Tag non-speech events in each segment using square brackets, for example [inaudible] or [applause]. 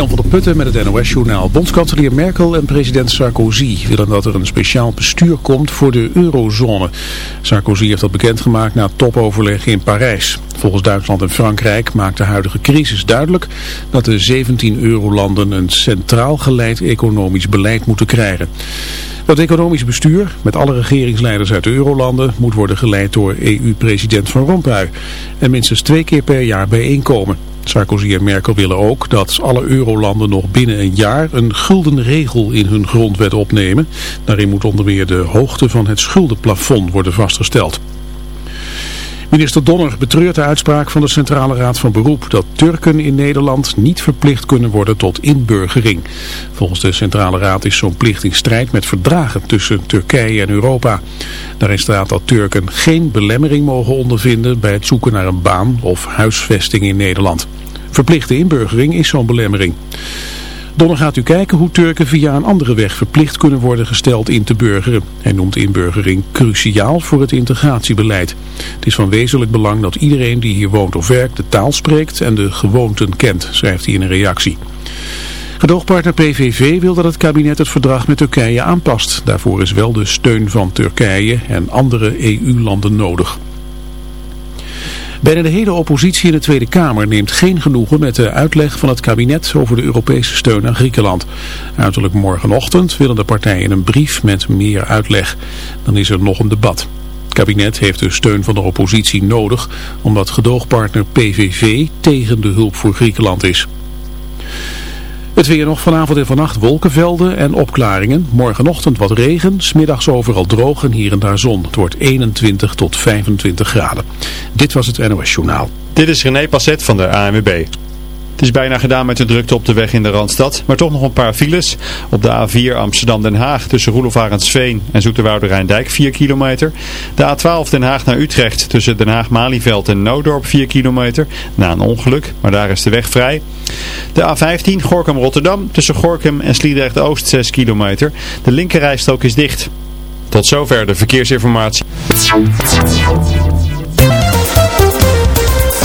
Jan van der Putten met het NOS-journaal. Bondskanselier Merkel en president Sarkozy willen dat er een speciaal bestuur komt voor de eurozone. Sarkozy heeft dat bekendgemaakt na topoverleg in Parijs. Volgens Duitsland en Frankrijk maakt de huidige crisis duidelijk dat de 17 eurolanden een centraal geleid economisch beleid moeten krijgen. Dat economisch bestuur, met alle regeringsleiders uit de eurolanden, moet worden geleid door EU-president Van Rompuy en minstens twee keer per jaar bijeenkomen. Sarkozy en Merkel willen ook dat alle eurolanden nog binnen een jaar een gulden regel in hun grondwet opnemen. Daarin moet onder meer de hoogte van het schuldenplafond worden vastgesteld. Minister Donner betreurt de uitspraak van de Centrale Raad van Beroep dat Turken in Nederland niet verplicht kunnen worden tot inburgering. Volgens de Centrale Raad is zo'n plicht in strijd met verdragen tussen Turkije en Europa. Daarin staat dat Turken geen belemmering mogen ondervinden bij het zoeken naar een baan of huisvesting in Nederland. Verplichte inburgering is zo'n belemmering. Donner gaat u kijken hoe Turken via een andere weg verplicht kunnen worden gesteld in te burgeren. Hij noemt inburgering cruciaal voor het integratiebeleid. Het is van wezenlijk belang dat iedereen die hier woont of werkt de taal spreekt en de gewoonten kent, schrijft hij in een reactie. Gedoogpartner PVV wil dat het kabinet het verdrag met Turkije aanpast. Daarvoor is wel de steun van Turkije en andere EU-landen nodig. Bijna de hele oppositie in de Tweede Kamer neemt geen genoegen met de uitleg van het kabinet over de Europese steun aan Griekenland. Uiterlijk morgenochtend willen de partijen een brief met meer uitleg. Dan is er nog een debat. Het kabinet heeft de steun van de oppositie nodig omdat gedoogpartner PVV tegen de hulp voor Griekenland is. Het weer nog vanavond en vannacht wolkenvelden en opklaringen. Morgenochtend wat regen, smiddags overal droog en hier en daar zon. Het wordt 21 tot 25 graden. Dit was het NOS Journaal. Dit is René Passet van de ANWB. Het is bijna gedaan met de drukte op de weg in de Randstad, maar toch nog een paar files. Op de A4 Amsterdam-Den Haag tussen Roelofarensveen en Zoeterwoude Rijndijk 4 kilometer. De A12 Den Haag naar Utrecht tussen Den Haag-Malieveld en Noodorp 4 kilometer. Na een ongeluk, maar daar is de weg vrij. De A15 Gorkum-Rotterdam tussen Gorkum en Sliedrecht-Oost 6 kilometer. De linkerrijstrook is dicht. Tot zover de verkeersinformatie.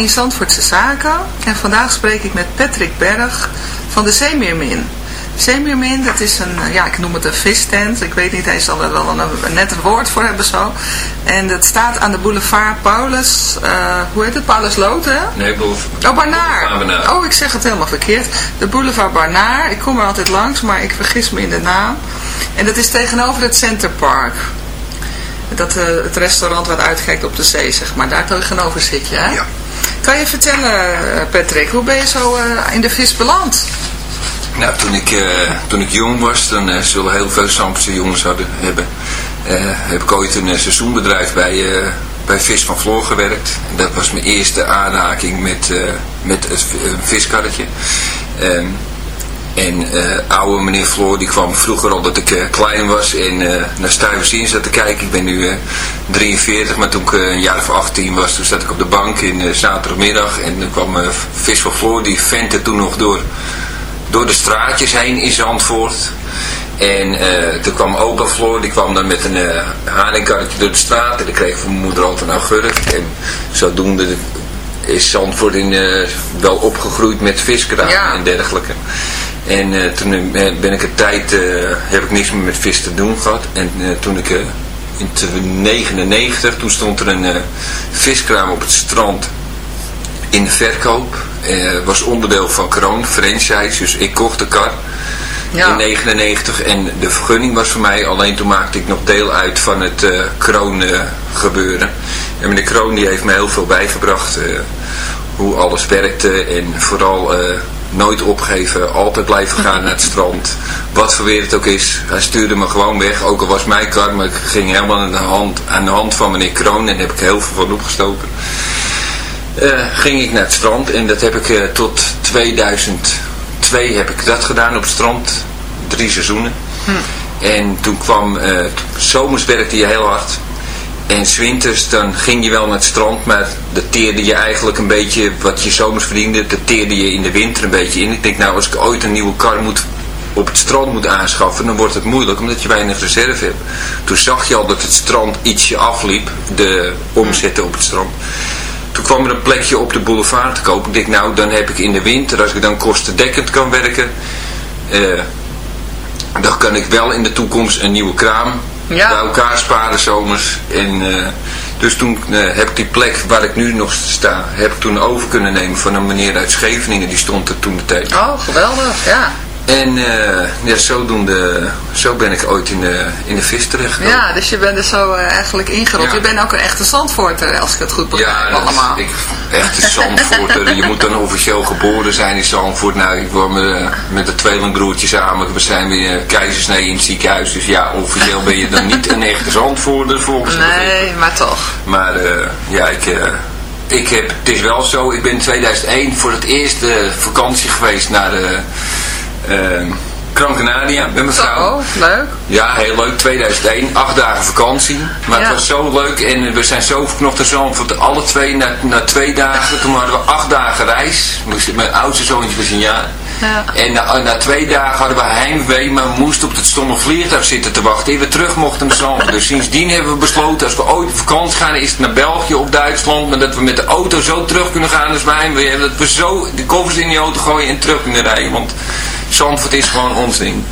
In Zandvoortse Zaken. En vandaag spreek ik met Patrick Berg van de Zeemeermin. Zeemeermin, dat is een, ja, ik noem het een vistent. Ik weet niet, hij zal er wel een, een net een woord voor hebben zo. En dat staat aan de boulevard Paulus, eh, hoe heet het, Paulus Loot, hè? Nee, boulevard. Oh, Barnaar. Barnaar. Oh, ik zeg het helemaal verkeerd. De boulevard Barnaar. Ik kom er altijd langs, maar ik vergis me in de naam. En dat is tegenover het Centerpark. Dat, eh, het restaurant wat uitkijkt op de zee, zeg maar. Daar tegenover zit je, hè? Ja. Kan je vertellen, eh, Patrick, hoe ben je zo eh, in de vis beland? Nou, toen ik, eh, toen ik jong was, dan eh, zullen heel veel Zandvoortse jongens hadden, hebben, heb ik ooit een seizoenbedrijf bij, bij Vis van Floor gewerkt. Dat was mijn eerste aanraking met, met het viskarretje. Ehm, en eh, oude meneer Floor, die kwam vroeger al dat ik eh, klein was en eh, naar Stuyvesant zat te kijken. Ik ben nu eh, 43, maar toen ik een jaar of 18 was, toen zat ik op de bank in zaterdagmiddag. En toen kwam Vis van Floor, die ventte toen nog door door de straatjes heen in Zandvoort. En toen kwam opa Floor, die kwam dan met een uh, door de straat. En dan kreeg van mijn moeder altijd een augurk. En zodoende is Zandvoort in, eh, wel opgegroeid met viskraam Ja. en dergelijke. En eh, toen eh, ben ik een tijd, heb ik niks meer met vis te doen gehad. En toen ik in 1999, toen stond er een viskraam op het strand in de verkoop. Was onderdeel van Kroon, franchise. Dus ik kocht de kar Ja. in 99 en de vergunning was voor mij. Alleen toen maakte ik nog deel uit van het eh, Kroon gebeuren. En meneer Kroon die heeft me heel veel bijgebracht. eh, hoe alles werkte en vooral eh, nooit opgeven. Altijd blijven gaan naar het strand. Wat voor weer het ook is. Hij stuurde me gewoon weg. Ook al was mijn kar, maar ik ging helemaal aan de hand, aan de hand van meneer Kroon. En heb ik heel veel van opgestoken ging ik naar het strand en dat heb ik tot 2002 heb ik dat gedaan op het strand. Drie seizoenen. En toen kwam, eh, zomers werkte je heel hard. En 's winters dan ging je wel naar het strand, maar dat teerde je eigenlijk een beetje, wat je zomers verdiende, dat teerde je in de winter een beetje in. Ik denk nou, als ik ooit een nieuwe kar moet op het strand moet aanschaffen, dan wordt het moeilijk, omdat je weinig reserve hebt. Toen zag je al dat het strand ietsje afliep, de omzetten op het strand. Toen kwam er een plekje op de boulevard te kopen. Ik denk, nou, dan heb ik in de winter, als ik dan kostendekkend kan werken, eh, dan kan ik wel in de toekomst een nieuwe kraam Ja. bij elkaar sparen zomers. En, eh, dus toen eh, heb ik die plek waar ik nu nog sta, heb ik toen over kunnen nemen van een meneer uit Scheveningen. Die stond er toen de tijd. Oh, geweldig, ja. En eh, ja, zodoende, zo ben ik ooit in de, in de vis terechtgekomen. Ja, dus je bent er zo eh, eigenlijk ingerold. Ja. Je bent ook een echte Zandvoorter, als ik het goed begrijp Ja, allemaal. ik, echte Zandvoorter. je moet dan officieel geboren zijn in Zandvoort. Nou, ik woon met, met een tweelingbroertje samen. We zijn weer eh, keizersnee in het ziekenhuis. Dus ja, officieel ben je dan niet een echte Zandvoorter volgens de begrippen. Nee, maar toch. Maar eh, ja, ik, eh, ik heb, het is wel zo, ik ben in 2001 voor het eerst eh, vakantie geweest naar de eh, Gran Canaria met mijn vrouw. Oh, leuk. Ja, heel leuk. 2001, acht dagen vakantie. Maar Ja. het was zo leuk en we zijn zo verknocht in Zandvoort. Alle twee na, na twee dagen. Toen hadden we acht dagen reis. Moest- Mijn oudste zoontje was een jaar. Ja. En na, na twee dagen hadden we heimwee, maar we moesten op het stomme vliegtuig zitten te wachten. En we terug mochten naar Zandvoort. Dus sindsdien hebben we besloten, als we ooit op vakantie gaan, is het naar België of Duitsland. Maar dat we met de auto zo terug kunnen gaan als wij heimwee hebben. Dat we zo de koffers in die auto gooien en terug kunnen rijden. Want Zandvoort is gewoon ons ding.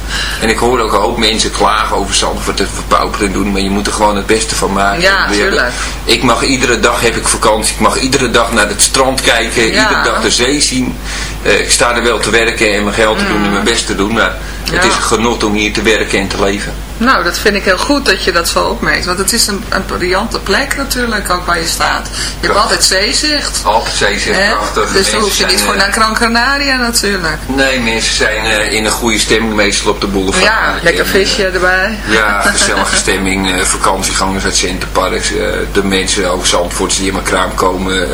En ik hoor ook een hoop mensen klagen over Zandvoort te verpauperen doen. Maar je moet er gewoon het beste van maken. Ja, tuurlijk. Ik mag iedere dag heb ik vakantie. Ik mag iedere dag naar het strand kijken. Ja. Iedere dag de zee zien. Eh, ik sta er wel te werken en mijn geld te doen en mijn best te doen. Maar het Mm. Ja. is een genot om hier te werken en te leven. Nou, dat vind ik heel goed dat je dat zo opmerkt. Want het is een, een briljante plek natuurlijk, ook waar je staat. Je hebt altijd zeezicht. Altijd zee zegt hè? prachtig. Dus dan hoef je niet voor eh, naar Gran Canaria natuurlijk. Nee, mensen zijn eh, in een goede stemming meestal op de boulevard. Ja, lekker En, eh, visje erbij. Ja, gezellige stemming, eh, vakantiegangers uit Centerparks, eh, de mensen over Zandvoort die in mijn kraam komen,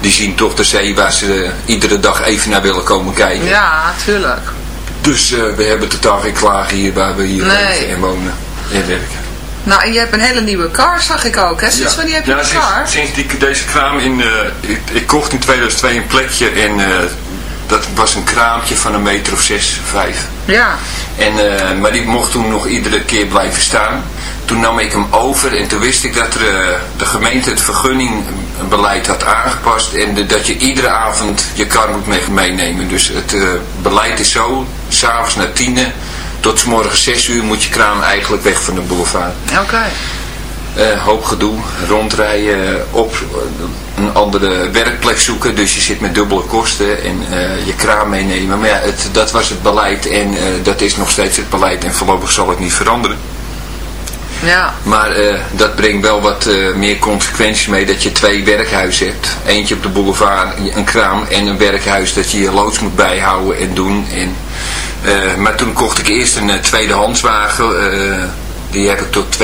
die zien toch de zee waar ze iedere dag even naar willen komen kijken. Ja, tuurlijk. Dus eh, we hebben totaal geen klagen hier waar we hier Nee. leven en wonen en werken. Nou, en je hebt een hele nieuwe car, zag ik ook. Hè? Sinds wanneer heb je ja, een sinds, car? sinds die, deze kraam in, eh, ik, ik kocht in 2002 een plekje en eh, dat was een kraampje van een meter of zes, vijf. Ja. En, eh, maar die mocht toen nog iedere keer blijven staan. Toen nam ik hem over en toen wist ik dat er, eh, de gemeente het vergunning beleid had aangepast en de- dat je iedere avond je kar moet mee- meenemen. Dus het eh, beleid is zo, s'avonds na tienen tot 's morgens 6 uur moet je kraan eigenlijk weg van de boulevard. Oké. Eh, hoop gedoe, rondrijden, op een andere werkplek zoeken. Dus je zit met dubbele kosten en eh, je kraan meenemen. Maar ja, het, dat was het beleid en eh, dat is nog steeds het beleid en voorlopig zal het niet veranderen. Ja. Maar eh, dat brengt wel wat eh, meer consequenties mee dat je twee werkhuizen hebt. Eentje op de boulevard, een kraam en een werkhuis dat je je loods moet bijhouden en doen. En, eh, maar toen kocht ik eerst een uh, tweedehandswagen. eh, die heb ik tot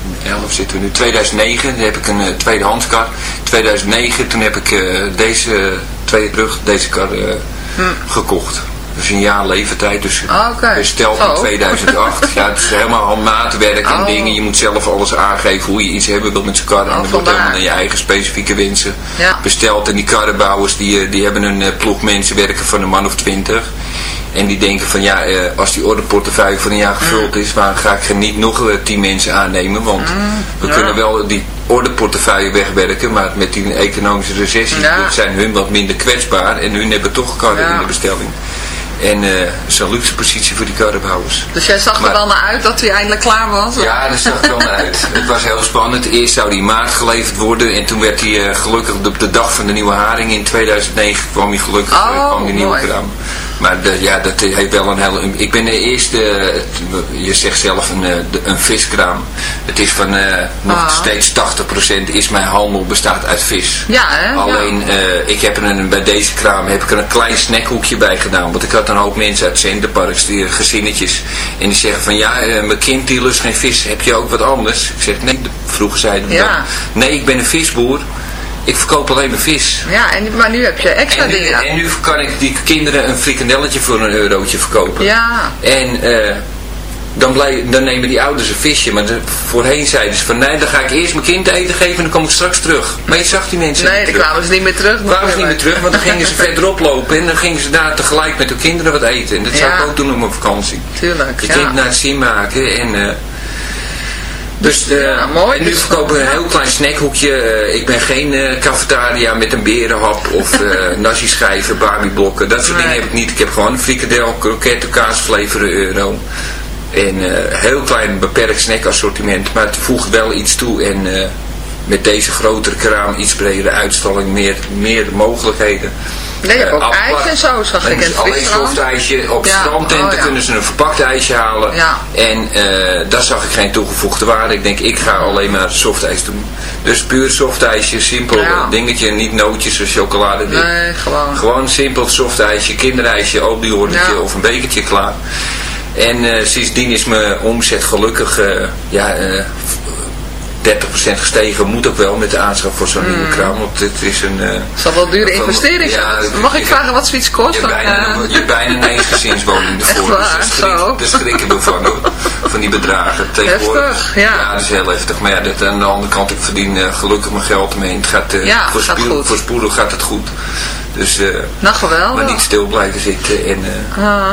2011 zitten we nu. 2009 dan heb ik een uh, tweedehandskar. 2009 toen heb ik uh, deze twee terug, deze kar hm. gekocht. Dus een jaar leeftijd, dus okay. besteld in 2008. ja, het is helemaal al maatwerk en oh. dingen. Je moet zelf alles aangeven hoe je iets hebben wilt met zijn kar. En Oh, dat wordt helemaal naar je eigen specifieke wensen ja. besteld. En die karrenbouwers die, die hebben een uh, ploeg mensen werken van een man of twintig. En die denken van ja, uh, als die ordeportefeuille van een jaar gevuld mm. is, waar ga ik niet nog tien mensen aannemen. Want mm, we ja. kunnen wel die ordeportefeuille wegwerken, maar met die economische recessie ja. zijn hun wat minder kwetsbaar. En hun hebben toch karren in de bestelling. En uh, zo'n luxe positie voor die karrenbouwers. Dus jij zag maar, er wel naar uit dat hij eindelijk klaar was? Ja, dat zag er wel naar uit. [laughs] Het was heel spannend. Eerst zou die maart geleverd worden en toen werd hij uh, gelukkig op de dag van de nieuwe haring in 2009 kwam hij gelukkig oh, uh, kwam die nieuwe kraam. Maar de, ja, dat heeft wel een hele... Ik ben de eerste, je zegt zelf een, een viskraam. Het is van nog ah. steeds 80% is mijn handel bestaat uit vis. Ja, hè? Alleen, ja. ik heb er een, bij deze kraam heb ik er een klein snackhoekje bij gedaan. Want ik had een hoop mensen uit Centerparks, die gezinnetjes. En die zeggen van, ja, mijn kind die lust geen vis. Heb je ook wat anders? Ik zeg, nee, vroeger zeiden we ja. dat. Nee, ik ben een visboer. Ik verkoop alleen maar vis. Ja, en, maar nu heb je extra en nu, dingen. En nu kan ik die kinderen een frikandelletje voor een eurotje verkopen. Ja. En uh, dan, blij, dan nemen die ouders een visje. Maar de, voorheen zeiden ze van nee, dan ga ik eerst mijn kind eten geven en dan kom ik straks terug. Maar je zag die mensen Nee, dan kwamen ze niet meer terug. kwamen ze niet meer terug, want dan gingen ze [laughs] verderop lopen en dan gingen ze daar tegelijk met hun kinderen wat eten. En dat zou ik ook doen op mijn vakantie. Tuurlijk, Je ja. kind naar het zien maken en... Uh, dus uh, ja, mooi, en nu verkopen we een heel klein snackhoekje. Uh, ik ben geen uh, cafetaria met een berenhap of [laughs] nasi schijven, barbieblokken. Dat soort Nee. dingen heb ik niet. Ik heb gewoon een frikadel, kroketten, een euro. En heel klein beperkt snackassortiment. Maar het voegt wel iets toe. En met deze grotere kraam, iets bredere uitstalling, meer, meer mogelijkheden. Nee, je hebt ook ijs en zo, zag ik in het Alleen softijsje. Op Ja, strandtenten oh ja. kunnen ze een verpakt ijsje halen. Ja. En uh, daar zag ik geen toegevoegde waarde. Ik denk, ik ga alleen maar softijs doen. Dus puur softijsje, simpel dingetje. Niet nootjes of chocolade. Nee, gewoon. Gewoon simpel softijsje, kinderijsje, oliehornetje Ja. of een bekertje klaar. En uh, sindsdien is mijn omzet gelukkig uh, ja, 30% gestegen. Moet ook wel met de aanschaf voor zo'n nieuwe kraam. Want dit is een... Uh, Het zal wel dure investering ja. Mag ik vragen wat zoiets kost? Je hebt bijna, Dan, je bijna een gezinswoning [laughs] ervoor. waar, dus daar, schrik, schrikken we van, van die bedragen. Tegenwoordig, Heftig, ja. dat is heel heftig. Maar ja, dat, aan de andere kant, ik verdien uh, gelukkig mijn geld mee. Het gaat, uh, Ja, voor, spoel, voor spoelen gaat het goed. Dus, uh, nou, geweldig. maar niet stil blijven zitten. En, uh,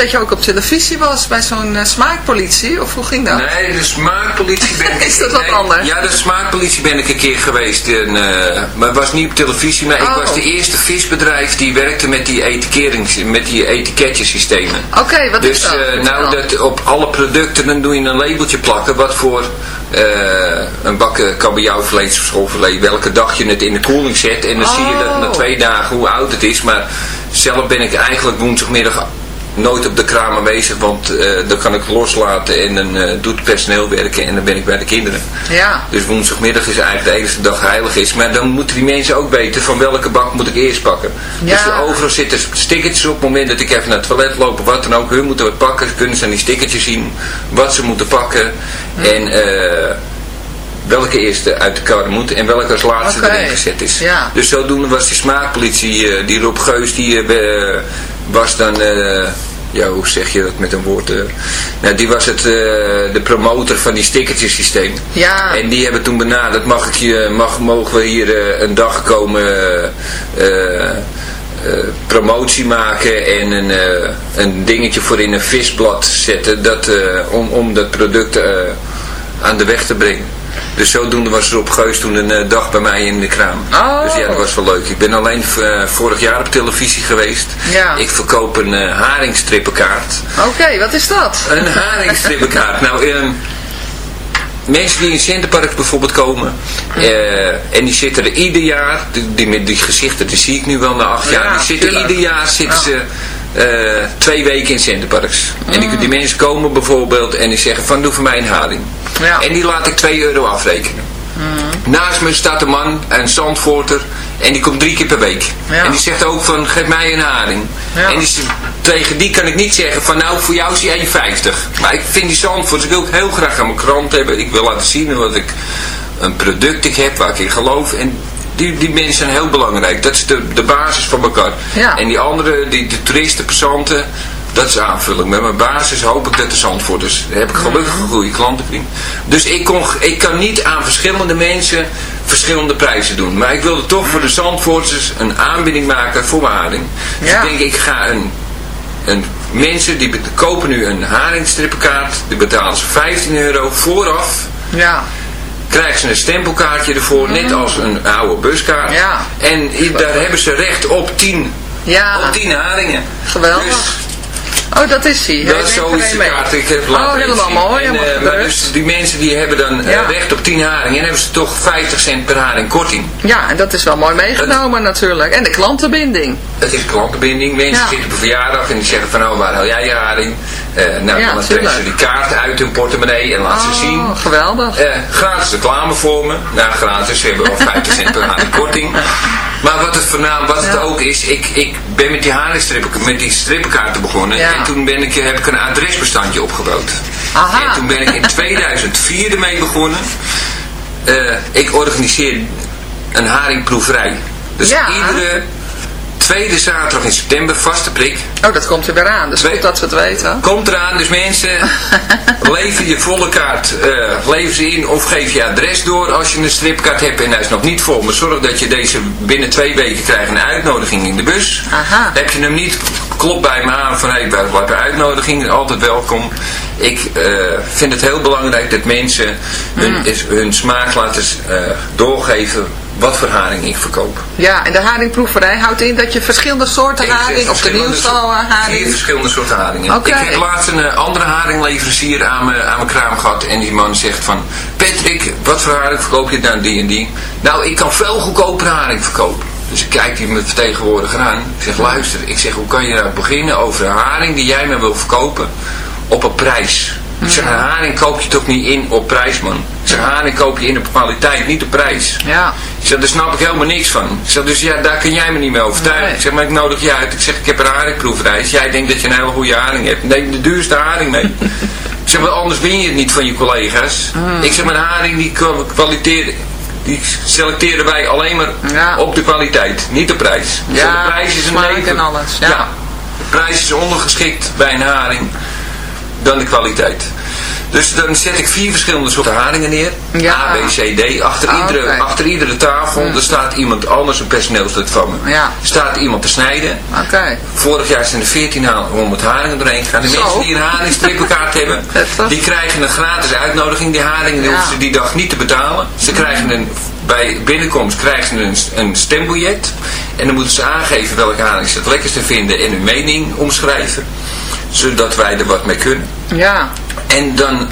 Dat je ook op televisie was bij zo'n eh, smaakpolitie, of hoe ging dat? Nee, de smaakpolitie ben [laughs] ik... Is dat wat nee, anders? Ja, de smaakpolitie ben ik een keer geweest. En, eh, maar het was niet op televisie, maar ik Oh. was de eerste visbedrijf die werkte met die etikettings, met die etiketjesystemen. Oké, wat dus is dat? eh, nou, dat op alle producten dan doe je een labeltje plakken wat voor eh, een bakken kabeljauwvlees of schoolvlees, welke dag je het in de koeling zet. En dan zie je dat na Oh. twee dagen hoe oud het is. Maar zelf ben ik eigenlijk woensdagmiddag nooit op de kraam aanwezig, want eh, dan kan ik loslaten en dan eh, doet het personeel werken en dan ben ik bij de kinderen. Ja. Dus woensdagmiddag is eigenlijk de enige dag heilig is. Maar dan moeten die mensen ook weten van welke bak moet ik eerst pakken. Ja. Dus er overal zitten stickertjes op het moment dat ik even naar het toilet loop of wat dan ook. Hun moeten wat pakken, kunnen ze aan die stickertjes zien wat ze moeten pakken. En eh, welke eerste uit de kar moet en welke als laatste erin gezet is. Ja. Dus zodoende was die smaakpolitie, die Rob Geus, die was dan... eh, ja, hoe zeg je dat met een woord? eh? nou, die was het, eh, de promotor van die stickertjesysteem. Ja. En die hebben toen benaderd, mag ik je, mag, mogen we hier een dag komen eh, promotie maken en een, eh, een dingetje voor in een visblad zetten dat, om, om dat product aan de weg te brengen. Dus zodoende was Rob Geus toen een eh, dag bij mij in de kraam. Oh. Dus ja, dat was wel leuk. Ik ben alleen eh, vorig jaar op televisie geweest. Ja. Ik verkoop een eh haringstrippenkaart. Oké, wat is dat? Een haringstrippenkaart. [laughs] nou, ehm, mensen die in Centerpark bijvoorbeeld komen. en die zitten er ieder jaar. Die, met die gezichten, die zie ik nu wel na acht jaar. Ja, die zitten tuurlijk. ieder jaar zitten Ja. ze twee weken in Centerparks. En die, Mm. die mensen komen bijvoorbeeld en die zeggen van doe voor mij een haring. Ja. En die laat ik 2 euro afrekenen. Mm. Naast me staat een man, een zandvoorter, en die komt drie keer per week. Ja. En die zegt ook van, geef mij een haring. Ja. En die, tegen die kan ik niet zeggen van, nou voor jou is die 1,50. Maar ik vind die zandvoorters, ik wil ook heel graag aan mijn krant hebben. Ik wil laten zien wat ik, een product ik heb waar ik in geloof. En die, die mensen zijn heel belangrijk. Dat is de, de basis van elkaar. Ja. En die andere, die, de toeristen, passanten, dat is aanvulling. Met mijn basis hoop ik dat de Zandvoorters. Daar heb ik gelukkig een goede klantenvriend. Dus ik, kon, ik kan niet aan verschillende mensen verschillende prijzen doen. Maar ik wilde toch voor de Zandvoorters een aanbieding maken voor haring. Dus Ja. ik denk, ik ga een, een mensen die kopen nu een haringstrippenkaart. Die betalen ze 15 euro vooraf. Ja. Krijgen ze een stempelkaartje ervoor, net als een oude buskaart. Ja. En daar hebben ze recht op 10, Ja. op 10 haringen. Geweldig. Dus Oh, dat is hij. dat is zo is de kaart. Ik heb laten Oh, helemaal zien. mooi. En, eh, maar dus die mensen die hebben dan eh, Ja. recht op 10 haringen en hebben ze toch 50 cent per haring korting. Ja, en dat is wel mooi meegenomen natuurlijk. En de klantenbinding. Het is klantenbinding. Mensen Ja. zitten op verjaardag en die zeggen van, oh, waar haal jij je haring? Eh, nou, Ja, dan trekken ze die kaart uit hun portemonnee en laten ze zien. Oh, geweldig. Eh, gratis reclame voor me. Nou, gratis. Ze hebben al 50 [laughs] cent per haring korting. Maar wat het voornaam, wat het ook is, ik, ik ben met die haringstrippen, met die strippenkaarten begonnen. Ja. En toen ben ik, heb ik een adresbestandje opgebouwd. Aha. En toen ben ik in 2004 ermee begonnen. Eh, ik organiseer een haringproeverij. Dus Ja. iedere tweede zaterdag in september, vaste prik. Oh, dat komt er weer aan. Dus Twee- goed dat we het weten. Komt eraan, dus mensen, [laughs] lever je volle kaart, eh lever ze in of geef je adres door als je een stripkaart hebt en hij is nog niet vol. Maar zorg dat je deze binnen twee weken krijgt een uitnodiging in de bus. Aha. Heb je hem niet, klop bij me aan van hey, wat een uitnodiging, altijd welkom. Ik eh, vind het heel belangrijk dat mensen hun, Mm. is- hun smaak laten eh, doorgeven wat voor haring ik verkoop. Ja, en de haringproeverij houdt in dat je verschillende soorten Ik haring, of de verschillende nieuwste soort- al, Vier haring. verschillende soorten haringen. Ik heb laatst een eh, andere haringleverancier aan mijn, aan mijn kraam gehad. En die man zegt van... Patrick, wat voor haring verkoop je nou die en die? Nou, ik kan veel goedkoper haring verkopen. Dus ik kijk die met vertegenwoordiger aan. Ik zeg, luister. Ik zeg, hoe kan je nou beginnen over een haring die jij me wil verkopen op een prijs? Ik zeg, haring koop je toch niet in op prijs, man. Ik zeg, haring koop je in op kwaliteit, niet op prijs. Ja. Ik zeg, daar snap ik helemaal niks van. Ik zeg, dus ja, daar kun jij me niet mee overtuigen. Nee. Ik zeg, maar ik nodig je uit. Ik zeg, ik heb een haringproefreis. Jij denkt dat je een hele goede haring hebt. Neem de duurste haring mee. [laughs] ik zeg, maar anders win je het niet van je collega's. Mm. Ik zeg, maar haring die kwa- kwaliteer, die selecteren wij alleen maar Ja. op de kwaliteit, niet de prijs. Ja, de prijs is een en alles, ja. de prijs is ondergeschikt bij een haring dan de kwaliteit. Dus dan zet ik vier verschillende soorten haringen neer. Ja. A, B, C, D. Achter, Ah, iedere, achter iedere tafel er staat iemand anders, een personeelslid van me. Ja. Staat iemand te snijden. Oké. Vorig jaar zijn er 1400 haringen doorheen gegaan. De Zo. mensen die een haringstrippenkaart hebben, [laughs] die krijgen een gratis uitnodiging. Die haringen die Ja. hoeven ze die dag niet te betalen. Ze krijgen een, bij binnenkomst krijgen ze een, een stembiljet. En dan moeten ze aangeven welke haring ze het lekkerste vinden en hun mening omschrijven. Zodat wij er wat mee kunnen. Ja. En dan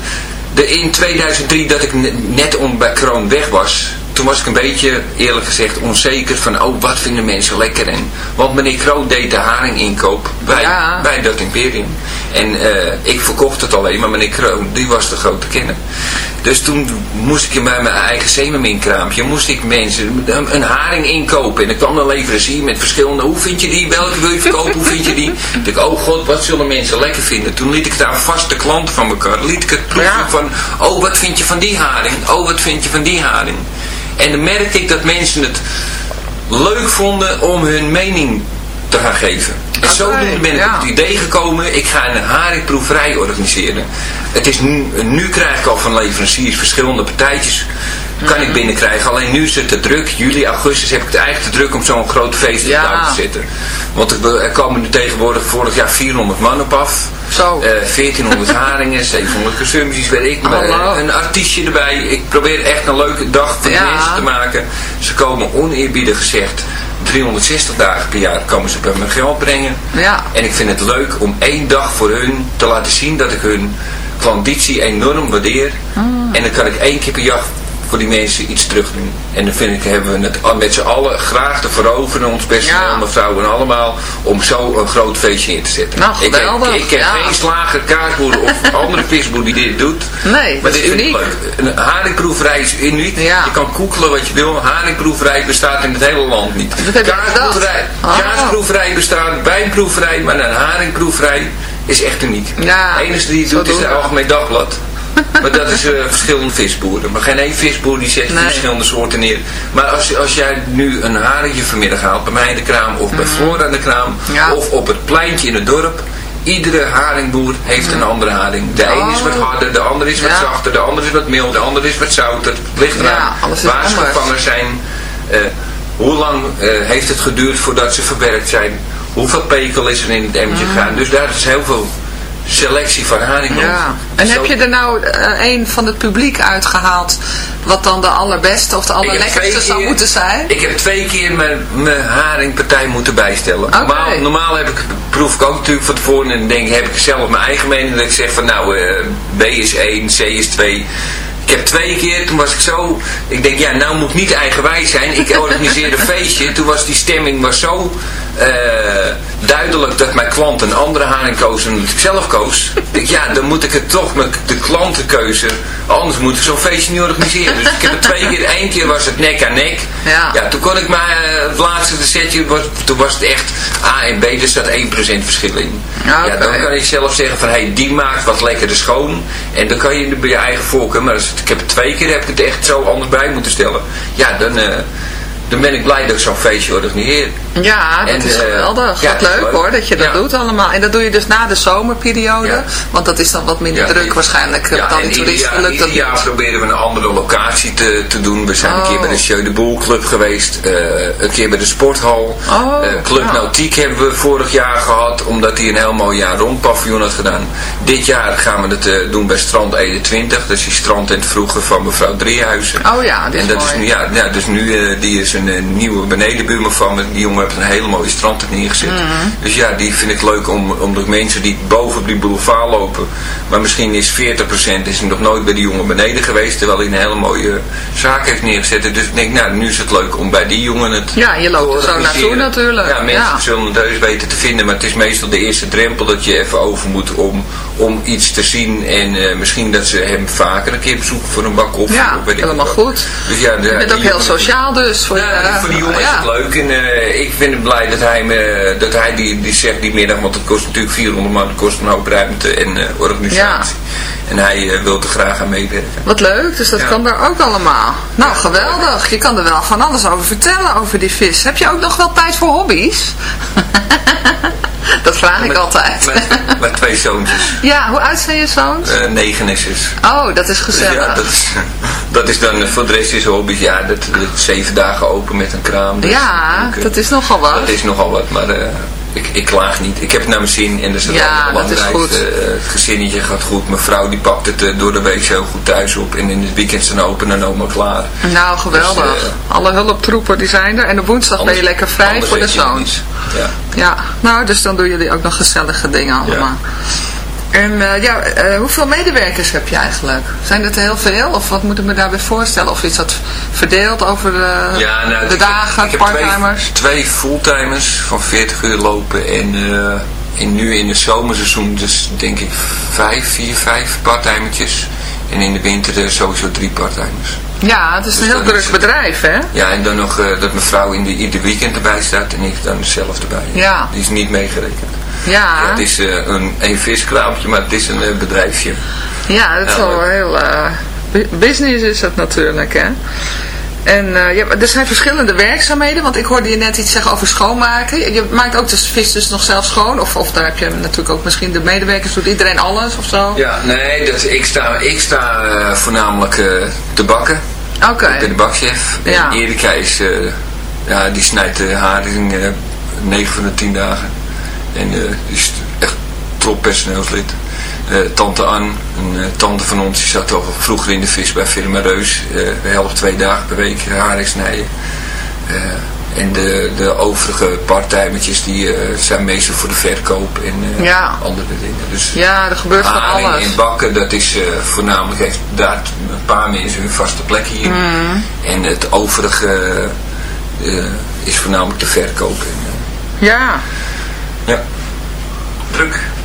de, in 2003 dat ik ne- net om bij Kroon weg was, toen was ik een beetje eerlijk gezegd onzeker van oh wat vinden mensen lekker en want meneer Kroon deed de haring inkoop bij, Ja. bij dat imperium. En eh, ik verkocht het alleen, maar meneer Kroon die was de grote kenner. Dus toen moest ik bij mijn eigen zeemerminkraampje, moest ik mensen een, een haring inkopen. En ik kwam dan leverancier met verschillende, hoe vind je die, welke wil je verkopen, hoe vind je die? [laughs] Ik dacht, oh god, wat zullen mensen lekker vinden? Toen liet ik aan vaste klanten van elkaar, liet ik het proeven Ja. van, oh wat vind je van die haring, oh wat vind je van die haring? En dan merkte ik dat mensen het leuk vonden om hun mening te gaan geven. En zodoende ben ik op het idee gekomen, ik ga een haringproeverij organiseren. Het is nu, nu krijg ik al van leveranciers verschillende partijtjes kan ik binnenkrijgen. Alleen nu is het te druk. Juli, augustus heb ik het eigenlijk te druk om zo'n groot feest op touw te zetten. Want er, komen nu tegenwoordig vorig jaar 400 man op af. Zo. Eh, 1400 haringen, [laughs] 700 consumpties, weet ik. Maar, eh, een artiestje erbij. Ik probeer echt een leuke dag voor de Ja. mensen te maken. Ze komen oneerbiedig gezegd 360 dagen per jaar komen ze bij mijn geld brengen. Ja. En ik vind het leuk om één dag voor hun te laten zien dat ik hun klanditie enorm waardeer. En dan kan ik één keer per jaar voor die mensen iets terug doen. En dan vind ik, hebben we het met z'n allen graag te veroveren, ons personeel, mevrouw en allemaal, om zo een groot feestje in te zetten. Nou, ik heb, ik heb ja. geen slager, kaasboer of [laughs] andere visboer die dit doet. Nee, Maar dat dit is uniek. Een haringproeverij is uniek. Je kan koekelen wat je wil. Haringproeverij bestaat in het hele land niet. Kaasproeverij, gedacht. Oh. bestaat, wijnproeverij, maar een haringproeverij is echt uniek. Ja, de enige die het doet is het. Algemeen Dagblad. Maar dat is eh, verschillende visboeren. Maar geen één visboer die zegt Nee. verschillende soorten neer. Maar als, als jij nu een haringje vanmiddag haalt, bij mij in de kraam of bij Flora in de kraam, Mhm. Ja. of op het pleintje in het dorp. Iedere haringboer heeft een andere haring. De een is wat Oh. harder, de ander is wat Ja. zachter, de ander is wat mild, de ander is wat zouter. Het ligt Ja, eraan is waar ze gevangen zijn. eh, hoe lang eh, heeft het geduurd voordat ze verwerkt zijn? Hoeveel pekel is er in het emmertje Mhm. gegaan? Dus daar is heel veel selectie van haring. Ja. En Zo- heb je er nou eh, een van het publiek uitgehaald wat dan de allerbeste of de allerlekkerste zou moeten zijn? Ik heb twee keer mijn, mijn haringpartij moeten bijstellen. Normaal, normaal heb ik, proef ik ook natuurlijk van tevoren en dan denk, ik, heb ik zelf mijn eigen mening. Dat ik zeg van nou, eh, B is 1, C is 2. Ik heb twee keer, toen was ik zo, ik denk ja, nou moet ik niet eigenwijs zijn. Ik organiseerde een [laughs] feestje, toen was die stemming was zo duidelijk dat mijn klant een andere haring koos dan dat ik zelf koos. [laughs] Ik ja, dan moet ik het toch met de klantenkeuze, anders moet ik zo'n feestje niet organiseren. Dus ik heb het twee keer, één keer was het nek aan nek. Ja. toen kon ik maar, eh, het laatste setje, was, toen was het echt A en B, er staat 1% verschil in. Ja, Ja, dan kan je zelf zeggen van, hé, hey, die maakt wat lekkerder schoon. En dan kan je bij je eigen voorkeur, maar als het- ik heb het twee keer, heb ik het echt zo anders bij moeten stellen. Ja, dan, eh, dan ben ik blij dat ik zo'n feestje organiseer. Ja, dat En, is eh, geweldig. ja, wat dat leuk leuk. hoor, dat je dat Ja. doet allemaal. En dat doe je dus na de zomerperiode. Ja. Want dat is dan wat minder druk waarschijnlijk. Ja, dan en die ieder jaar, lukt dat ieder jaar proberen we een andere locatie te, te doen. We zijn een keer bij de Jeu de Boel Club geweest. eh, een keer bij de Sporthal. Oh, Eh, Club. Nautiek hebben we vorig jaar gehad. Omdat hij een heel mooi jaar rond paviljoen had gedaan. Dit jaar gaan we het doen bij Strand 21. Dat is die strand in het vroege van mevrouw Driehuizen. Oh ja, dit is en dat mooi. is nu, ja, ja, dus nu die is een, nieuwe benedenbuurman van me. Die jongen heeft een hele mooie strand neergezet. Mhm. Dus ja, die vind ik leuk om, om de mensen die boven op die boulevard lopen. Maar misschien is 40% is nog nooit bij die jongen beneden geweest. Terwijl hij een hele mooie zaak heeft neergezet. Dus ik denk, nou, nu is het leuk om bij die jongen het Ja, je loopt er zo naartoe natuurlijk. Ja, mensen Ja. zullen het heus weten te vinden. Maar het is meestal de eerste drempel dat je even over moet om, om iets te zien. En eh, misschien dat ze hem vaker een keer bezoeken voor een bak koffie. Ja, of weet ik helemaal wat. goed. Dus ja, de, Je bent ook heel sociaal dus. Voor, ja, je, voor die jongen ja. is het leuk. En eh, ik vind het blij dat hij, me, dat hij die, die zegt die middag, want het kost natuurlijk 400 man, het kost een hoop ruimte en eh, organisatie. En hij eh, wil er graag aan meewerken. Wat leuk, dus dat Ja. kan daar ook allemaal. Nou, geweldig. Je kan er wel van alles over vertellen, over die vis. Heb je ook nog wel tijd voor hobby's? [laughs] dat vraag ik altijd. Met, met twee zoontjes, [laughs] Ja, hoe oud zijn je zoons? eh, negen en zes. Oh, dat is Dus gezellig. ja, dat is, [laughs] dat is dan voor de rest is hobby. Ja, dat, dat zeven dagen open met een kraam. dus Ja, eh, dat is nogal wat. Dat is nogal wat, maar eh, ik, ik klaag niet. Ik heb het naar mijn zin en is het Ja, allemaal dat is belangrijkste. goed. Eh, het gezinnetje gaat goed. Mijn vrouw die pakt het door de week heel goed thuis op. En in het weekend zijn open en maar klaar. Nou, geweldig. Dus, eh, Alle hulptroepen die zijn er. En op woensdag ben je lekker vrij voor de het zoons. Ja. Ja, nou, dus dan doen jullie ook nog gezellige dingen allemaal. En eh, ja, eh, hoeveel medewerkers heb je eigenlijk? Zijn er heel veel? Of wat moet ik me daarbij voorstellen? Of is dat verdeeld over de, Ja, nou, de ik heb- dagen, ik heb? Twee, twee fulltimers van 40 uur lopen en, eh, en nu in het zomerseizoen dus denk ik vijf, vier, vijf parttimertjes. En in de winter sowieso drie parttimers. Ja, het is een Dus heel dan druk bedrijf, hè? Ja, en dan nog dat mijn vrouw in de, ieder weekend erbij staat en ik dan zelf erbij. Ja. Die is niet meegerekend. Ja, het is eh, een, een viskraampje, maar het is een eh, bedrijfje. ja dat is Ja, wel heel... eh, bu- business is het natuurlijk, hè? En ja, er zijn verschillende werkzaamheden, want ik hoorde je net iets zeggen over schoonmaken. Je, maakt ook de vis dus nog zelf schoon, of, of daar heb je natuurlijk ook misschien de medewerkers, doet iedereen alles of zo? Ja, nee, dus ik sta, ik sta voornamelijk te bakken. Oké. Ik ben de bakchef. Ja. En Erika is, ja, die snijdt de haring eh 9 van de 10 dagen. En die is echt top personeelslid. Eh, tante Ann, een eh, tante van ons, die zat al vroeger in de vis bij Firma Reus. We helpen twee dagen per week haring snijden. En de, de overige partijmetjes die zijn meestal voor de verkoop en Ja. andere dingen. Dus Ja, er gebeurt van haring alles. en bakken, dat is voornamelijk, heeft daar een paar mensen hun vaste plek hier. Mm. En het overige is voornamelijk de verkoop. En, Ja. Ja, druk.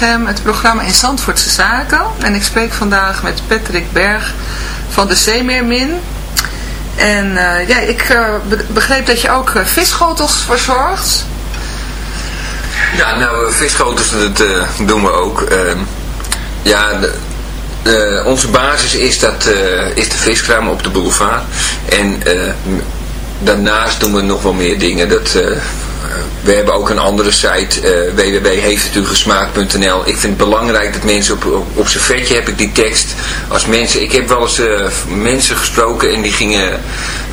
Het programma in Zandvoortse Zaken. En ik spreek vandaag met Patrick Berg van de Zeemeermin. En eh, ja, ik eh, be- begreep dat je ook visschotels verzorgt. Ja, nou, eh, doen we ook. Ehm, ja, onze basis is, dat, is de viskraam op de boulevard. En daarnaast doen we nog wel meer dingen. Dat, we hebben ook een andere site, uh, www.heeftetugesmaakt.nl. Ik vind het belangrijk dat mensen op, op, op vetje heb ik die tekst. Als mensen, ik heb wel eens uh, mensen gesproken en die gingen...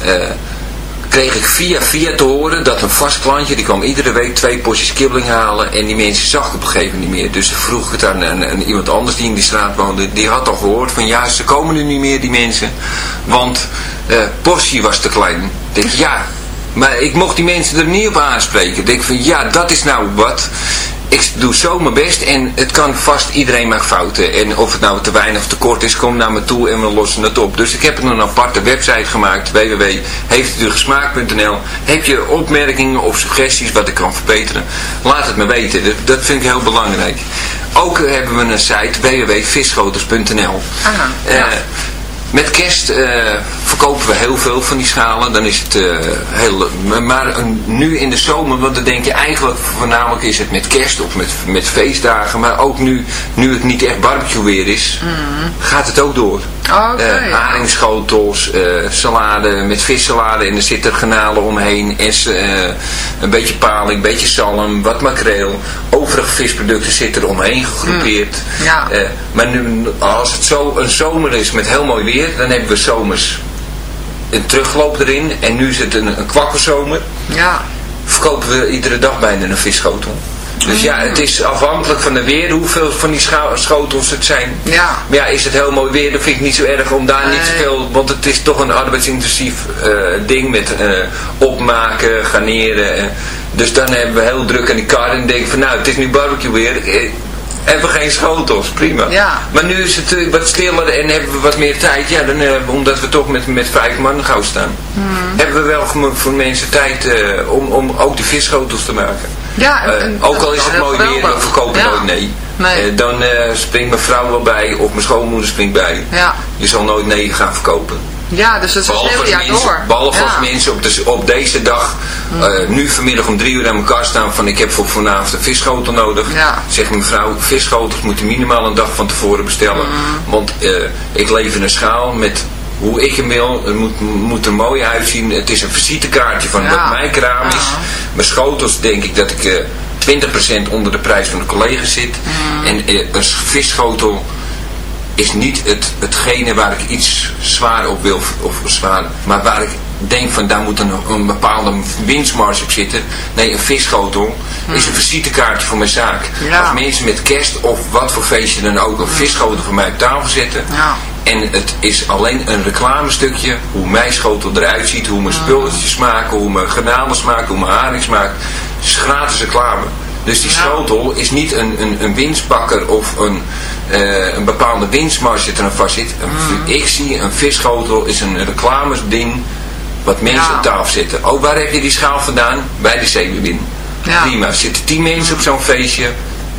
Uh, kreeg ik via via te horen dat een vast klantje, die kwam iedere week twee porties kibbeling halen en die mensen zag ik op een gegeven moment niet meer. Dus vroeg ik het aan, iemand anders die in die straat woonde, die had al gehoord van ja, ze komen nu niet meer die mensen, want uh, portie was te klein. Ik denk ja, maar ik mocht die mensen er niet op aanspreken. Ik denk van ja, dat is nou wat ik doe zo mijn best en het kan vast, iedereen maakt fouten. En of het nou te weinig of te kort is, kom naar me toe en we lossen het op. Dus ik heb een aparte website gemaakt, www.heeftetugesmaakt.nl Heb je opmerkingen of suggesties wat ik kan verbeteren? Laat het me weten, dat vind ik heel belangrijk. Ook hebben we een site, www.visschoters.nl uh, ja. Met kerst uh, verkopen we heel veel van die schalen. Dan is het uh, heel... Maar nu in de zomer, want dan denk je eigenlijk voornamelijk is het met kerst of met, met feestdagen. Maar ook nu, nu het niet echt barbecue weer is, mm. gaat het ook door. Okay, uh, haringschotels, salade met vissalade en er zitten granalen omheen. En een beetje paling, een beetje zalm, wat makreel. Overige visproducten zitten er omheen gegroepeerd. Mm. Ja. maar nu, als het zo een zomer is met heel mooi weer dan hebben we zomers een terugloop erin. En nu is het een, een kwakkelzomer. Ja. Verkopen we iedere dag bijna een visschotel. Dus ja, het is afhankelijk van de weer hoeveel van die schotels het zijn. Ja. Maar ja, is het heel mooi weer, dan vind ik niet zo erg om daar nee. niet zoveel... Want het is toch een arbeidsintensief uh, ding met uh, opmaken, garneren. Uh, dus dan hebben we heel druk aan die kar en denken van nou, het is nu barbecue weer hebben we geen schotels, prima. Ja. Maar nu is het wat stiller en hebben we wat meer tijd. Ja, dan, omdat we toch met, met vijf man gauw staan. Hmm. Hebben we wel voor mensen tijd om, om ook die visschotels te maken. Ja, en, en, ook al is het mooi weer, dan verkopen ja. nooit nee. nee. dan springt mijn vrouw wel bij of mijn schoonmoeder springt bij. Ja. Je zal nooit nee gaan verkopen. Ja, dus het is behalve heel jaar mensen, door. Behalve ja. als mensen op, de, op deze dag, mm. nu vanmiddag om drie uur aan elkaar staan van ik heb voor vanavond een visschotel nodig. Ja. Zegt mevrouw, visschotels moet je minimaal een dag van tevoren bestellen. Mm. Want ik leef in een schaal met hoe ik hem wil. Het moet, moet er mooi uitzien. Het is een visitekaartje van ja. wat mijn kraam is. Mijn schotels denk ik dat ik uh, 20% onder de prijs van de collega's zit. Mm. En een visschotel is niet het, hetgene waar ik iets zwaar op wil, of zwaar, maar waar ik denk van daar moet een, een bepaalde winstmarge op zitten. Nee, een visschotel hmm. is een visitekaartje voor mijn zaak. Ja. Als mensen met kerst of wat voor feestje dan ook een visschotel voor mij op tafel zetten. En het is alleen een reclamestukje, hoe mijn schotel eruit ziet, hoe mijn spulletjes smaken, hoe mijn garnalen smaken, hoe mijn haring smaakt. Het is gratis reclame. Dus die schotel is niet een, een, een winstbakker of een, uh, een bepaalde winstmarge er aan vast zit. Mm. Ik zie een visschotel is een reclamesding wat mensen ja. op tafel zitten. Oh, waar heb je die schaal vandaan? Bij de zeewin. Ja. Prima. Zitten tien mensen op zo'n feestje.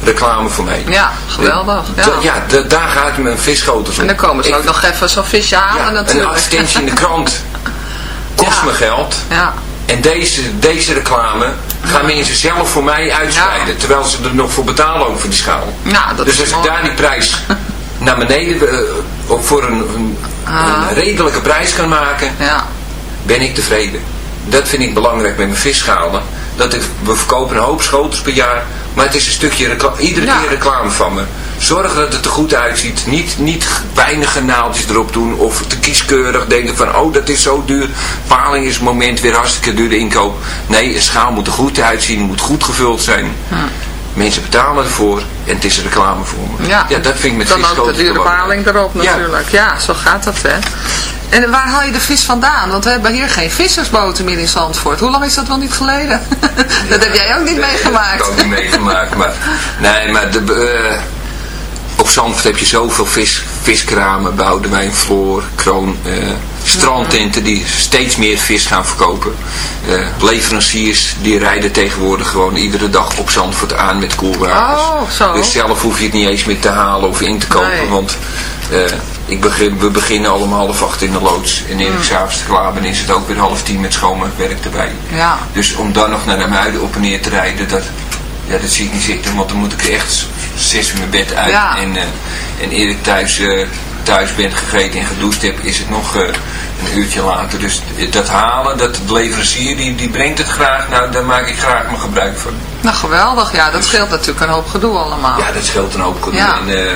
Reclame voor mij. Ja, geweldig. Ja, ja da, daar gaat mijn visschotel En dan komen ze ik, ook nog even zo'n visje halen ja, natuurlijk. Een advertentie in de krant [laughs] kost ja. me geld. Ja. En deze, deze reclame gaan mensen zelf voor mij uitspreiden. Terwijl ze er nog voor betalen ook voor die schaal. Ja, dat dus als mooi. ik daar die prijs [laughs] naar beneden, uh, voor een, een, ah. een, redelijke prijs kan maken, ja. ben ik tevreden. Dat vind ik belangrijk met mijn visschalen. Dat ik, we verkopen een hoop schotels per jaar, maar het is een stukje reclame, iedere ja. keer reclame van me. Zorg dat het er goed uitziet. Niet, niet weinig naaltjes erop doen of te kieskeurig denken van oh dat is zo duur. Paling is het moment weer hartstikke dure inkoop. Nee, een schaal moet er goed uitzien, moet goed gevuld zijn. Hm. Mensen betalen ervoor en het is reclame voor me. Ja, ja dat vind ik met Dan ook de dure paling erop natuurlijk. Ja. ja, zo gaat dat hè. En waar haal je de vis vandaan? Want we hebben hier geen vissersboten meer in Zandvoort. Hoe lang is dat wel niet geleden? [laughs] dat heb jij ook niet nee, meegemaakt. Dat heb ik ook niet meegemaakt. Maar, nee, maar de, uh, op Zandvoort heb je zoveel vis, viskramen, Boudewijn, Floor, Kroon, uh, strandtenten die steeds meer vis gaan verkopen. Uh, leveranciers die rijden tegenwoordig gewoon iedere dag op Zandvoort aan met koelwagens. Oh, zo. Dus zelf hoef je het niet eens meer te halen of in te kopen. Nee. Want uh, ik begin, we beginnen allemaal half acht in de loods. En eer ik Mm. s'avonds klaar ben is het ook weer half tien met schoonmaakwerk erbij. Ja. Dus om dan nog naar de muiden op en neer te rijden, dat, ja, dat zie ik niet zitten. Want dan moet ik echt zes uur mijn bed uit. Ja. En, uh, en eer ik thuis uh, thuis ben gegeten en gedoucht heb, is het nog eh, een uurtje later. Dus dat halen, dat de leverancier, die, die brengt het graag, nou daar maak ik graag mijn gebruik van. Nou, geweldig. Ja, dat scheelt natuurlijk een hoop gedoe allemaal. Ja, dat scheelt een hoop gedoe. Ja. En, eh,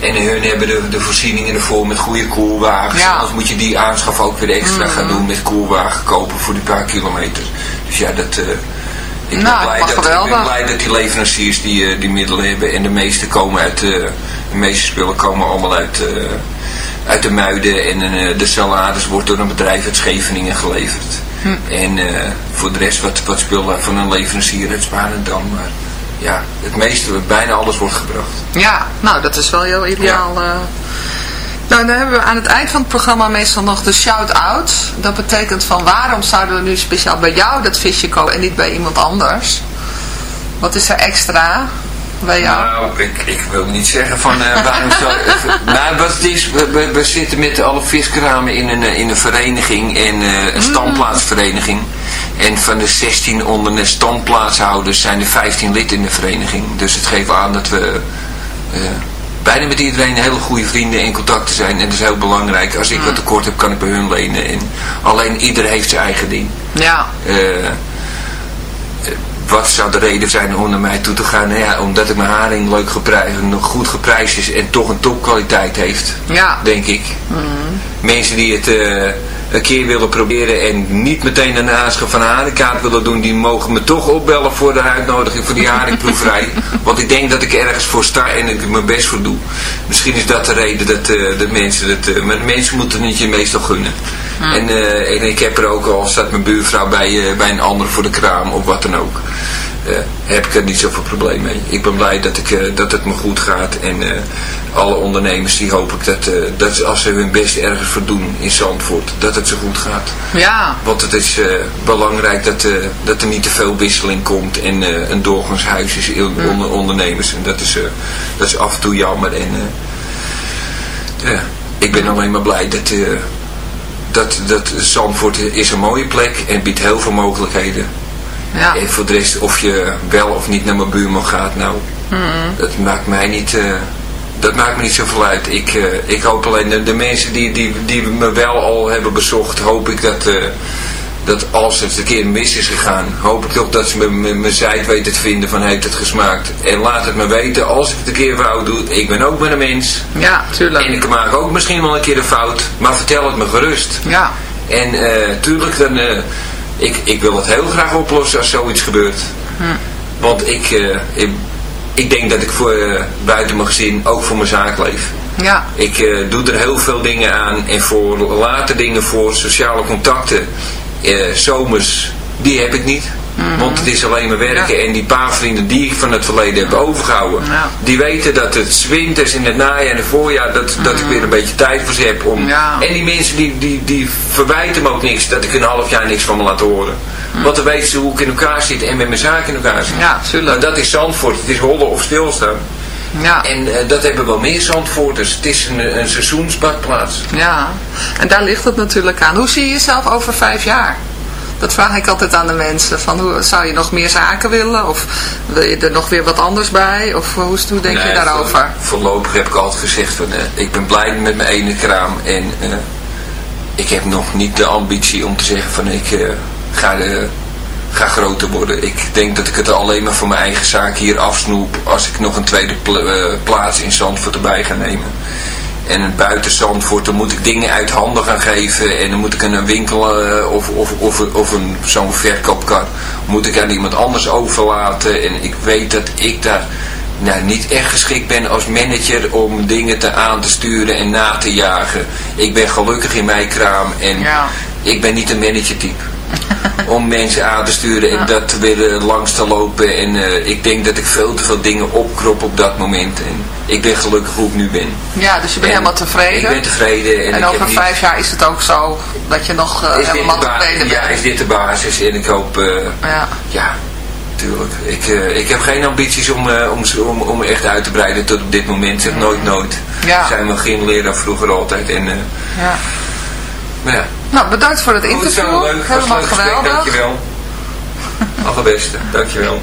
en hun hebben de, de voorzieningen ervoor met goede koelwagens. Ja. Anders moet je die aanschaf ook weer extra Mhm. gaan doen met koelwagen kopen voor die paar kilometer. Dus ja, dat... eh, ik, ben Nou, blij ik ben blij dat die leveranciers die, eh, die middelen hebben. En de meeste komen uit... eh, de meeste spullen komen allemaal uit... uit de muiden en de salades wordt door een bedrijf uit Scheveningen geleverd. Hm. En voor de rest wat, wat spullen van een leverancier uit Spanendam. Maar ja, het meeste, bijna alles wordt gebracht. Ja, nou dat is wel heel ideaal. eh. Nou, dan hebben we aan het eind van het programma meestal nog de shout-out. Dat betekent van waarom zouden we nu speciaal bij jou dat visje kopen en niet bij iemand anders? Wat is er extra bij jou? Nou, ik, ik wil niet zeggen van eh, waarom zo... [laughs] nou, wat het is, we, we, zitten met alle viskramen in een, eh, in een vereniging, en, eh, een standplaatsvereniging. En van de 16 onder de standplaatshouders zijn er 15 lid in de vereniging. Dus het geeft aan dat we eh, bijna met iedereen hele goede vrienden in contact zijn. En dat is heel belangrijk. Als ik wat tekort heb, kan ik bij hun lenen. En alleen ieder heeft zijn eigen ding. Ja. Eh, eh, wat zou de reden zijn om naar mij toe te gaan? Nou ja, omdat ik mijn haring leuk geprijsd, nog goed geprijsd is en toch een topkwaliteit heeft. Ja. Denk ik. Mensen die het een keer willen proberen en niet meteen een aanschaf van een haringkaart willen doen, die mogen me toch opbellen voor de uitnodiging voor die haringproeverij. [laughs] Want ik denk dat ik ergens voor sta en ik mijn best voor doe. Misschien is dat de reden dat eh, de mensen het, eh, maar de mensen moeten het je meestal gunnen. En, eh, en ik heb er ook al, staat mijn buurvrouw bij, bij een ander voor de kraam of wat dan ook. Eh, heb ik er niet zoveel probleem mee. Ik ben blij dat, ik, eh, dat het me goed gaat. En eh, alle ondernemers die hoop ik dat, dat als ze hun best ergens voor doen in Zandvoort, dat het zo goed gaat. Ja. Want het is belangrijk dat, dat er niet te veel wisseling komt en een doorgangshuis is in- onder ondernemers. En dat is, dat is af en toe jammer. En ja, ik ben alleen maar blij dat, dat, dat Zandvoort is een mooie plek en biedt heel veel mogelijkheden. Ja. En voor de rest, of je wel of niet naar mijn buurman gaat, nou, dat maakt mij niet, eh, dat maakt me niet zoveel uit. Ik, eh, ik hoop alleen, de, de mensen die, die, die me wel al hebben bezocht, hoop ik dat, eh, dat als het een keer mis is gegaan, hoop ik toch dat ze me- me- zijt weten te vinden van heeft het gesmaakt. En laat het me weten, als ik het een keer fout doe, ik ben ook maar een mens. Ja, tuurlijk. En ik maak ook misschien wel een keer een fout, maar vertel het me gerust. Ja. En eh, tuurlijk, dan, eh, ik, ik wil het heel graag oplossen als zoiets gebeurt. Hm. Want ik, eh, ik, ik denk dat ik voor, eh, buiten mijn gezin ook voor mijn zaak leef. Ja. Ik eh, doe er heel veel dingen aan en voor later dingen voor sociale contacten, zomers, die heb ik niet. Mhm. Want het is alleen maar werken en die paar vrienden die ik van het verleden heb overgehouden, Ja. die weten dat het winters in het najaar en het voorjaar, dat, dat ik weer een beetje tijd voor ze heb. Om, Mhm. Ja. En die mensen die, die, die verwijten me ook niks, dat ik een half jaar niks van me laat horen. Want dan weten ze hoe ik in elkaar zit en met mijn zaak in elkaar zit. Mhm. Ja, tuurlijk. Maar dat is Zandvoort, het is hollen of stilstaan. Ja. En eh, dat hebben wel meer Zandvoorters. Het is een, een seizoensbadplaats. Ja, en daar ligt het natuurlijk aan. Hoe zie je jezelf over vijf jaar? Dat vraag ik altijd aan de mensen. Van hoe, zou je nog meer zaken willen? Of wil je er nog weer wat anders bij? Of hoe, hoe denk je daarover? voor- voorlopig heb ik altijd gezegd van eh, ik ben blij met mijn ene kraam en eh, ik heb nog niet de ambitie om te zeggen van ik eh, ga, ga groter worden. Ik denk dat ik het alleen maar voor mijn eigen zaak hier afsnoep als ik nog een tweede pla- plaats in Zandvoort erbij ga nemen. En buiten Zandvoort, dan moet ik dingen uit handen gaan geven. En dan moet ik een winkel eh, of, of, of, of een, zo'n verkoopkar moet ik aan iemand anders overlaten. En ik weet dat ik daar nou, niet echt geschikt ben als manager om dingen te aan te sturen en na te jagen. Ik ben gelukkig in mijn kraam en ik ben niet een managertype. Om mensen aan te sturen en dat te willen langs te lopen. En eh, ik denk dat ik veel te veel dingen opkrop op dat moment. En ik ben gelukkig hoe ik nu ben. Ja, dus je bent En helemaal tevreden. Ik ben tevreden. En, over niet- vijf jaar is het ook zo dat je nog eh, helemaal tevreden ja, bent. is dit de basis. En ik hoop, eh, Ja. ja, tuurlijk. Ik, ik heb geen ambities om, eh, om, om, om echt uit te breiden tot op dit moment. Zeg nooit, nooit. Ja. Zijn we geen leraar vroeger altijd. En, Ja. maar ja. Nou, bedankt voor het Goed, interview. zo leuk. Helemaal geweldig. Dankjewel. Allerbeste. Dankjewel.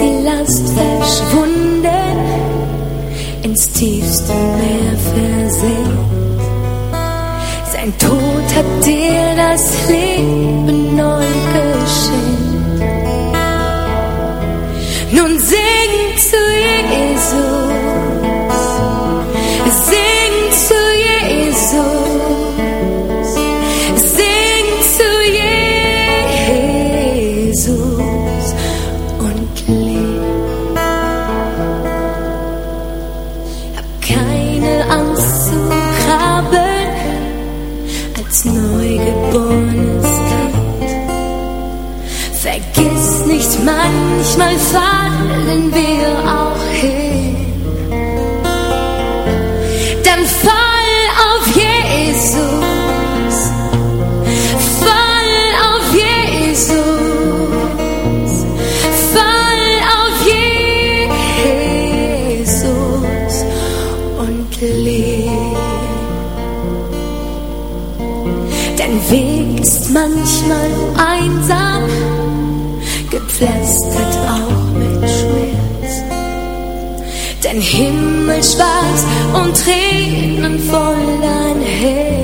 die Last verschwunden, ins tiefste Meer versenkt. Sein Tod hat dir das Leben neu Dann fall auf Jesus, fall auf Jesus, fall auf Jesus. Und leb. Dein Weg ist manchmal einsam, gepflästert ein Himmel schwarz und Tränen voll ein Herz.